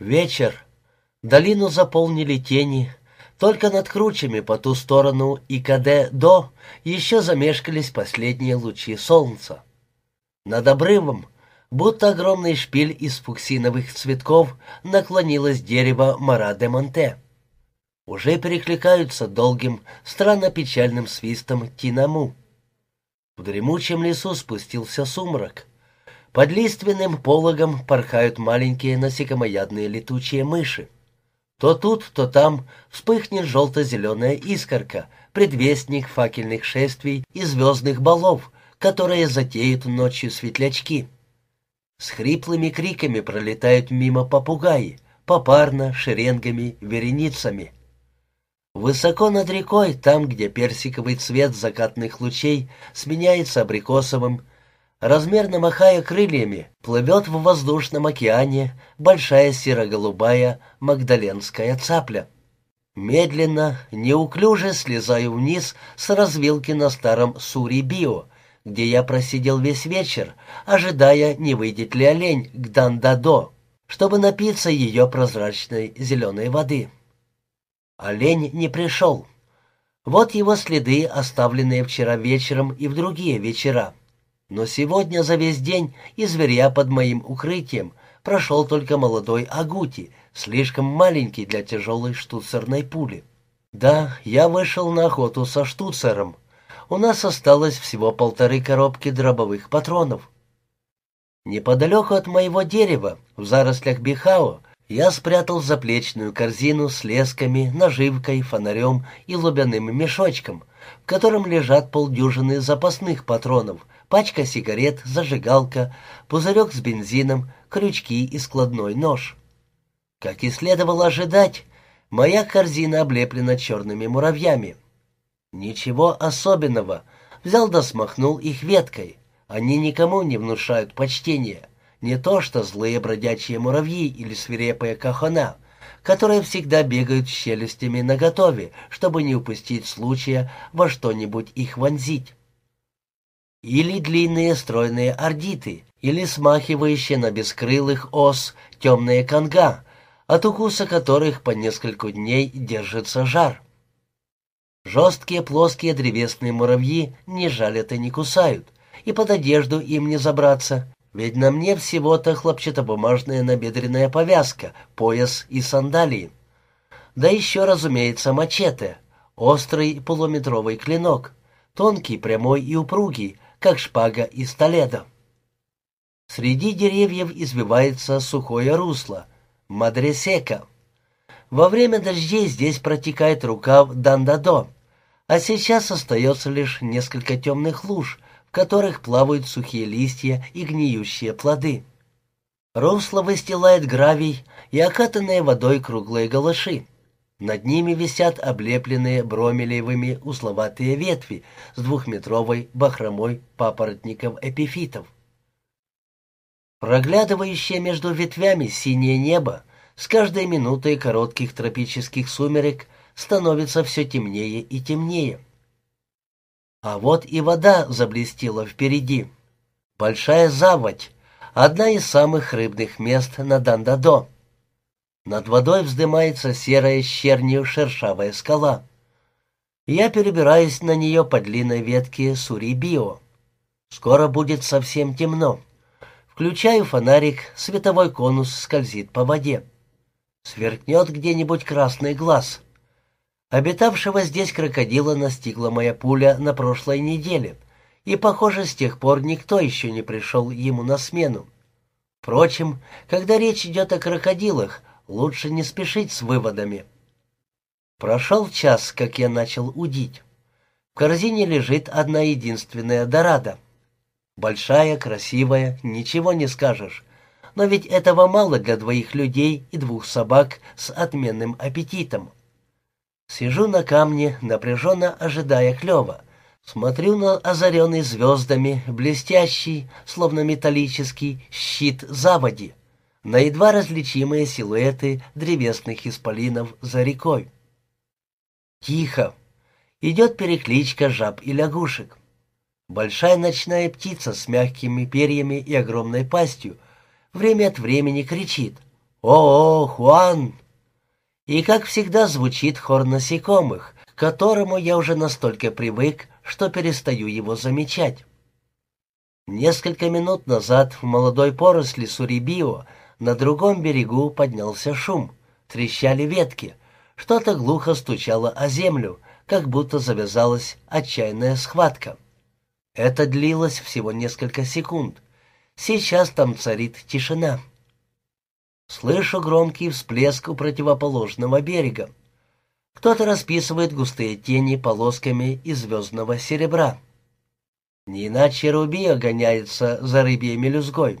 Вечер. Долину заполнили тени. Только над кручами по ту сторону и КД-до еще замешкались последние лучи солнца. Над обрывом, будто огромный шпиль из фуксиновых цветков, наклонилось дерево Мара-де-Монте. Уже перекликаются долгим, странно печальным свистом тинаму. В дремучем лесу спустился сумрак. Под лиственным пологом порхают маленькие насекомоядные летучие мыши. То тут, то там вспыхнет желто-зеленая искорка, предвестник факельных шествий и звездных балов, которые затеют ночью светлячки. С хриплыми криками пролетают мимо попугаи, попарно, шеренгами, вереницами. Высоко над рекой, там, где персиковый цвет закатных лучей сменяется абрикосовым, размерно махая крыльями, плывет в воздушном океане большая серо-голубая магдаленская цапля. Медленно, неуклюже слезаю вниз с развилки на старом Сури-Био, где я просидел весь вечер, ожидая, не выйдет ли олень к Дандадо, чтобы напиться ее прозрачной зеленой воды. Олень не пришел. Вот его следы, оставленные вчера вечером и в другие вечера. Но сегодня за весь день и зверя под моим укрытием прошел только молодой Агути, слишком маленький для тяжелой штуцерной пули. Да, я вышел на охоту со штуцером. У нас осталось всего полторы коробки дробовых патронов. Неподалеку от моего дерева, в зарослях Бихао, я спрятал заплечную корзину с лесками, наживкой, фонарем и лубяным мешочком, в котором лежат полдюжины запасных патронов, пачка сигарет, зажигалка, пузырек с бензином, крючки и складной нож. Как и следовало ожидать, моя корзина облеплена черными муравьями. Ничего особенного, взял да смахнул их веткой. Они никому не внушают почтения. Не то что злые бродячие муравьи или свирепые кахана, которые всегда бегают с челюстями наготове, чтобы не упустить случая во что-нибудь их вонзить. Или длинные стройные ордиты, или смахивающие на бескрылых ос темные конга, от укуса которых по несколько дней держится жар. Жесткие плоские древесные муравьи не жалят и не кусают, и под одежду им не забраться, ведь на мне всего-то хлопчатобумажная набедренная повязка, пояс и сандалии. Да еще, разумеется, мачете, острый полуметровый клинок, тонкий, прямой и упругий, как шпага из Толедо. Среди деревьев избивается сухое русло, мадресека. Во время дождей здесь протекает рукав Дандадо, а сейчас остается лишь несколько темных луж, которых плавают сухие листья и гниющие плоды. Русло выстилает гравий и окатанные водой круглые галыши. Над ними висят облепленные бромелевыми узловатые ветви с двухметровой бахромой папоротников эпифитов. Проглядывающее между ветвями синее небо с каждой минутой коротких тропических сумерек становится все темнее и темнее. А вот и вода заблестела впереди. Большая заводь, одна из самых рыбных мест на Дандадо. Над водой вздымается серая с чернью шершавая скала. Я перебираюсь на нее по длинной ветке Сурибио. Скоро будет совсем темно. Включаю фонарик, световой конус скользит по воде. Сверкнет где-нибудь красный глаз. Обитавшего здесь крокодила настигла моя пуля на прошлой неделе, и, похоже, с тех пор никто еще не пришел ему на смену. Впрочем, когда речь идет о крокодилах, лучше не спешить с выводами. Прошел час, как я начал удить. В корзине лежит одна единственная дорада. Большая, красивая, ничего не скажешь. Но ведь этого мало для двоих людей и двух собак с отменным аппетитом. Сижу на камне, напряженно ожидая клёва. Смотрю на озаренный звездами, блестящий, словно металлический, щит заводи, на едва различимые силуэты древесных исполинов за рекой. Тихо. Идет перекличка жаб и лягушек. Большая ночная птица с мягкими перьями и огромной пастью время от времени кричит «О, Хуан!» И, как всегда, звучит хор насекомых, к которому я уже настолько привык, что перестаю его замечать. Несколько минут назад в молодой поросли Сурибио на другом берегу поднялся шум, трещали ветки, что-то глухо стучало о землю, как будто завязалась отчаянная схватка. Это длилось всего несколько секунд. Сейчас там царит тишина. Слышу громкий всплеск у противоположного берега. Кто-то расписывает густые тени полосками из звездного серебра. Не иначе Рубия гоняется за рыбьей мелюзгой.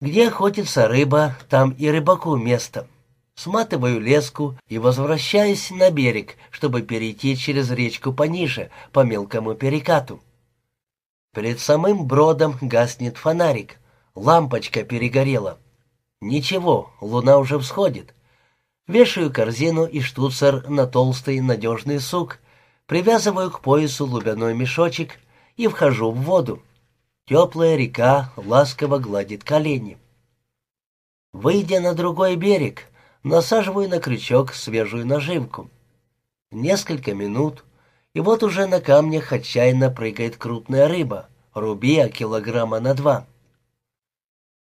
Где охотится рыба, там и рыбаку место. Сматываю леску и возвращаюсь на берег, чтобы перейти через речку пониже, по мелкому перекату. Перед самым бродом гаснет фонарик. Лампочка перегорела. Ничего, луна уже всходит. Вешаю корзину и штуцер на толстый надежный сук, привязываю к поясу лубяной мешочек и вхожу в воду. Теплая река ласково гладит колени. Выйдя на другой берег, насаживаю на крючок свежую наживку. Несколько минут, и вот уже на камнях отчаянно прыгает крупная рыба, рубия килограмма на два.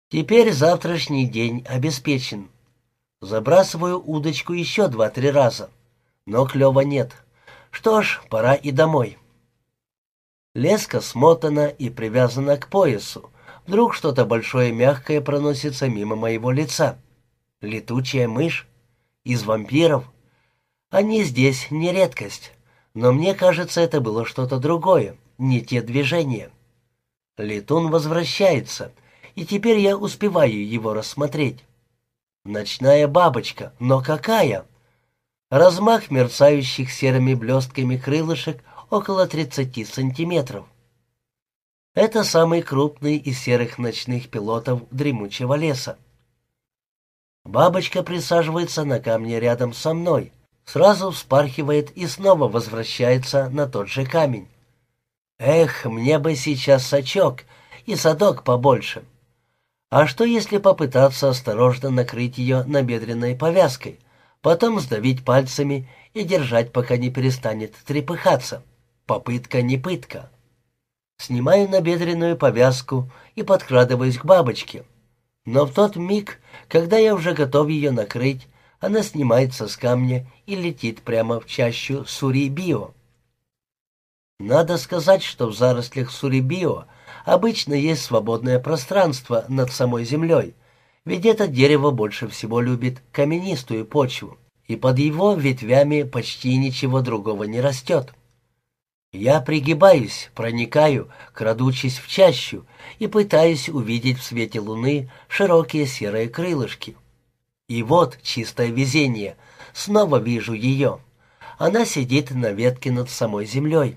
Теперь завтрашний день обеспечен. Забрасываю удочку еще два-три раза, но клёва нет. Что ж, пора и домой. Леска смотана и привязана к поясу. Вдруг что-то большое мягкое проносится мимо моего лица. Летучая мышь? Из вампиров? Они здесь не редкость, но мне кажется, это было что-то другое, не те движения. Летун возвращается — и теперь я успеваю его рассмотреть. Ночная бабочка, но какая? Размах мерцающих серыми блестками крылышек около 30 сантиметров. Это самый крупный из серых ночных пилотов дремучего леса. Бабочка присаживается на камне рядом со мной, сразу вспархивает и снова возвращается на тот же камень. Эх, мне бы сейчас сачок и садок побольше. А что, если попытаться осторожно накрыть ее набедренной повязкой, потом сдавить пальцами и держать, пока не перестанет трепыхаться? Попытка не пытка. Снимаю набедренную повязку и подкрадываюсь к бабочке. Но в тот миг, когда я уже готов ее накрыть, она снимается с камня и летит прямо в чащу Сурибио. Надо сказать, что в зарослях Сурибио обычно есть свободное пространство над самой землей, ведь это дерево больше всего любит каменистую почву, и под его ветвями почти ничего другого не растет. Я пригибаюсь, проникаю, крадучись в чащу и пытаюсь увидеть в свете луны широкие серые крылышки. И вот чистое везение, снова вижу ее. Она сидит на ветке над самой землей.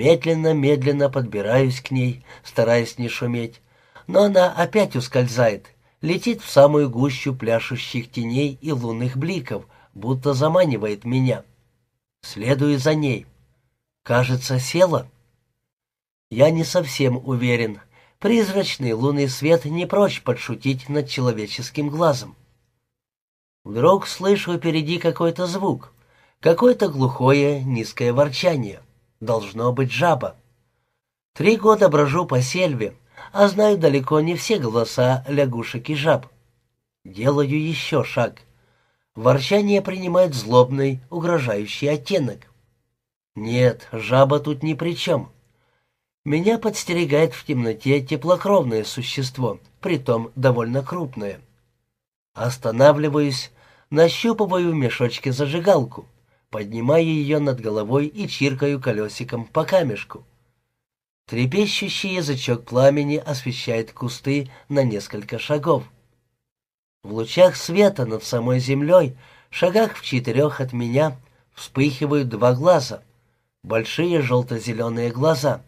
Медленно-медленно подбираюсь к ней, стараясь не шуметь, но она опять ускользает, летит в самую гущу пляшущих теней и лунных бликов, будто заманивает меня. Следую за ней. Кажется, села. Я не совсем уверен. Призрачный лунный свет не прочь подшутить над человеческим глазом. Вдруг слышу впереди какой-то звук, какое-то глухое низкое ворчание. Должно быть жаба. Три года брожу по сельве, а знаю далеко не все голоса лягушек и жаб. Делаю еще шаг. Ворчание принимает злобный, угрожающий оттенок. Нет, жаба тут ни при чем. Меня подстерегает в темноте теплокровное существо, притом довольно крупное. Останавливаюсь, нащупываю в мешочке зажигалку поднимаю ее над головой и чиркаю колесиком по камешку. Трепещущий язычок пламени освещает кусты на несколько шагов. В лучах света над самой землей, шагах в четырех от меня, вспыхивают два глаза, большие желто-зеленые глаза.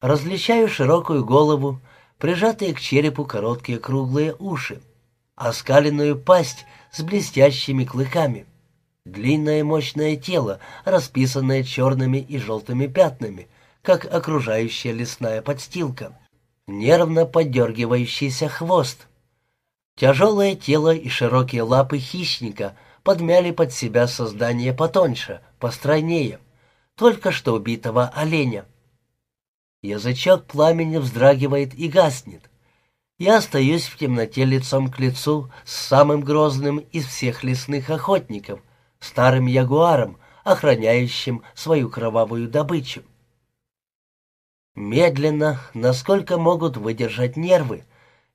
Различаю широкую голову, прижатые к черепу короткие круглые уши, оскаленную пасть с блестящими клыками. Длинное мощное тело, расписанное черными и желтыми пятнами, как окружающая лесная подстилка. Нервно подергивающийся хвост. Тяжелое тело и широкие лапы хищника подмяли под себя создание потоньше, постройнее, только что убитого оленя. Язычок пламени вздрагивает и гаснет. Я остаюсь в темноте лицом к лицу с самым грозным из всех лесных охотников, старым ягуаром, охраняющим свою кровавую добычу. Медленно, насколько могут выдержать нервы,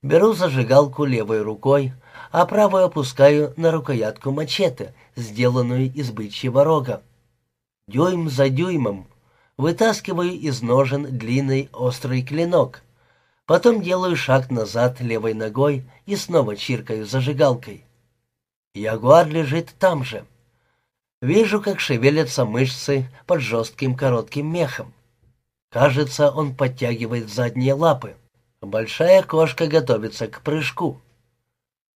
беру зажигалку левой рукой, а правую опускаю на рукоятку мачете, сделанную из бычьего рога. Дюйм за дюймом вытаскиваю из ножен длинный острый клинок. Потом делаю шаг назад левой ногой и снова чиркаю зажигалкой. Ягуар лежит там же. Вижу, как шевелятся мышцы под жестким коротким мехом. Кажется, он подтягивает задние лапы. Большая кошка готовится к прыжку.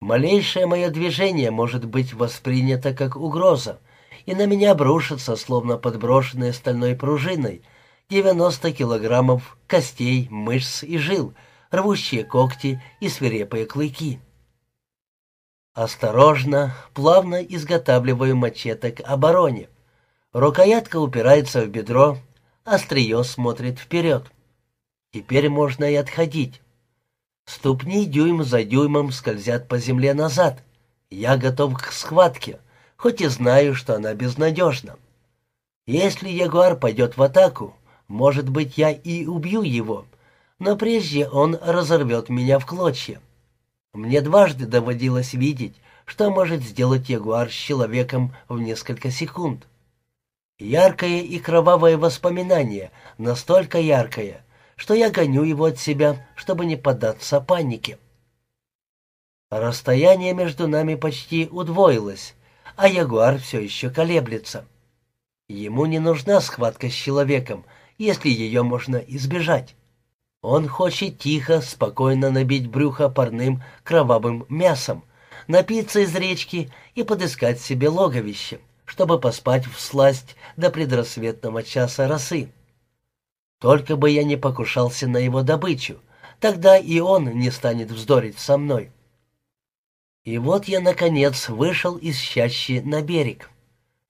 Малейшее мое движение может быть воспринято как угроза, и на меня обрушится, словно подброшенная стальной пружиной, 90 килограммов костей, мышц и жил, рвущие когти и свирепые клыки. Осторожно, плавно изготавливаю мачете к обороне. Рукоятка упирается в бедро, Острие смотрит вперед. Теперь можно и отходить. Ступни дюйм за дюймом скользят по земле назад. Я готов к схватке, хоть и знаю, что она безнадежна. Если ягуар пойдет в атаку, может быть, я и убью его, но прежде он разорвет меня в клочья. Мне дважды доводилось видеть, что может сделать ягуар с человеком в несколько секунд. Яркое и кровавое воспоминание, настолько яркое, что я гоню его от себя, чтобы не поддаться панике. Расстояние между нами почти удвоилось, а ягуар все еще колеблется. Ему не нужна схватка с человеком, если ее можно избежать. Он хочет тихо, спокойно набить брюхо парным кровавым мясом, напиться из речки и подыскать себе логовище чтобы поспать в сласть до предрассветного часа росы. Только бы я не покушался на его добычу, тогда и он не станет вздорить со мной. И вот я, наконец, вышел из чащи на берег.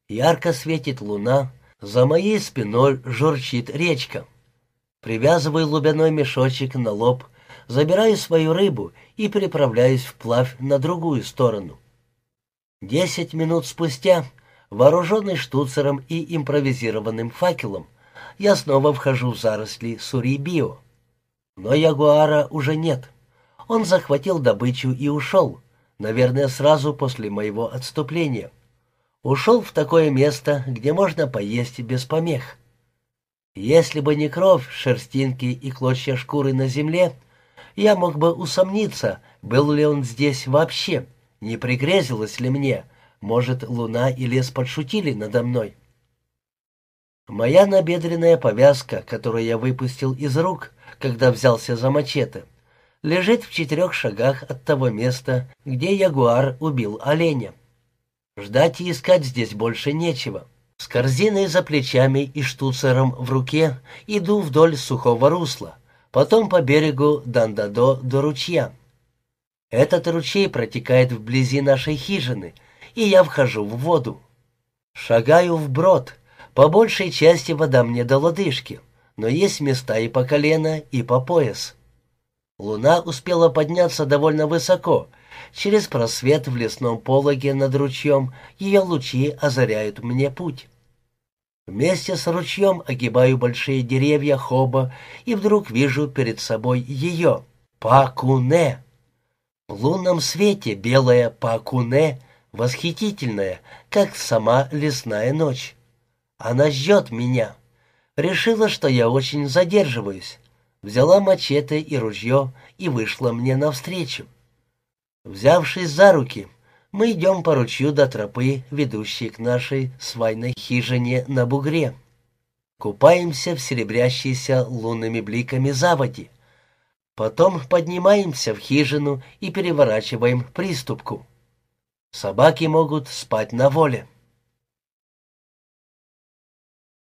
Ярко светит луна, за моей спиной журчит речка. Привязываю лубяной мешочек на лоб, забираю свою рыбу и переправляюсь вплавь на другую сторону. Десять минут спустя Вооруженный штуцером и импровизированным факелом, я снова вхожу в заросли Сурибио. Но Ягуара уже нет. Он захватил добычу и ушел, наверное, сразу после моего отступления. Ушел в такое место, где можно поесть без помех. Если бы не кровь, шерстинки и клочья шкуры на земле, я мог бы усомниться, был ли он здесь вообще, не пригрезилось ли мне, может, луна и лес подшутили надо мной? Моя набедренная повязка, которую я выпустил из рук, когда взялся за мачете, лежит в четырех шагах от того места, где ягуар убил оленя. Ждать и искать здесь больше нечего. С корзиной за плечами и штуцером в руке иду вдоль сухого русла, потом по берегу Дандадо до ручья. Этот ручей протекает вблизи нашей хижины — и я вхожу в воду. Шагаю вброд. По большей части вода мне до лодыжки, но есть места и по колено, и по пояс. Луна успела подняться довольно высоко. Через просвет в лесном пологе над ручьем ее лучи озаряют мне путь. Вместе с ручьем огибаю большие деревья хоба и вдруг вижу перед собой ее, Пакуне. В лунном свете белая Пакуне восхитительная, как сама лесная ночь. Она ждет меня. Решила, что я очень задерживаюсь. Взяла мачете и ружье и вышла мне навстречу. Взявшись за руки, мы идем по ручью до тропы, ведущей к нашей свайной хижине на бугре. Купаемся в серебрящейся лунными бликами заводи. Потом поднимаемся в хижину и переворачиваем приступку. Собаки могут спать на воле.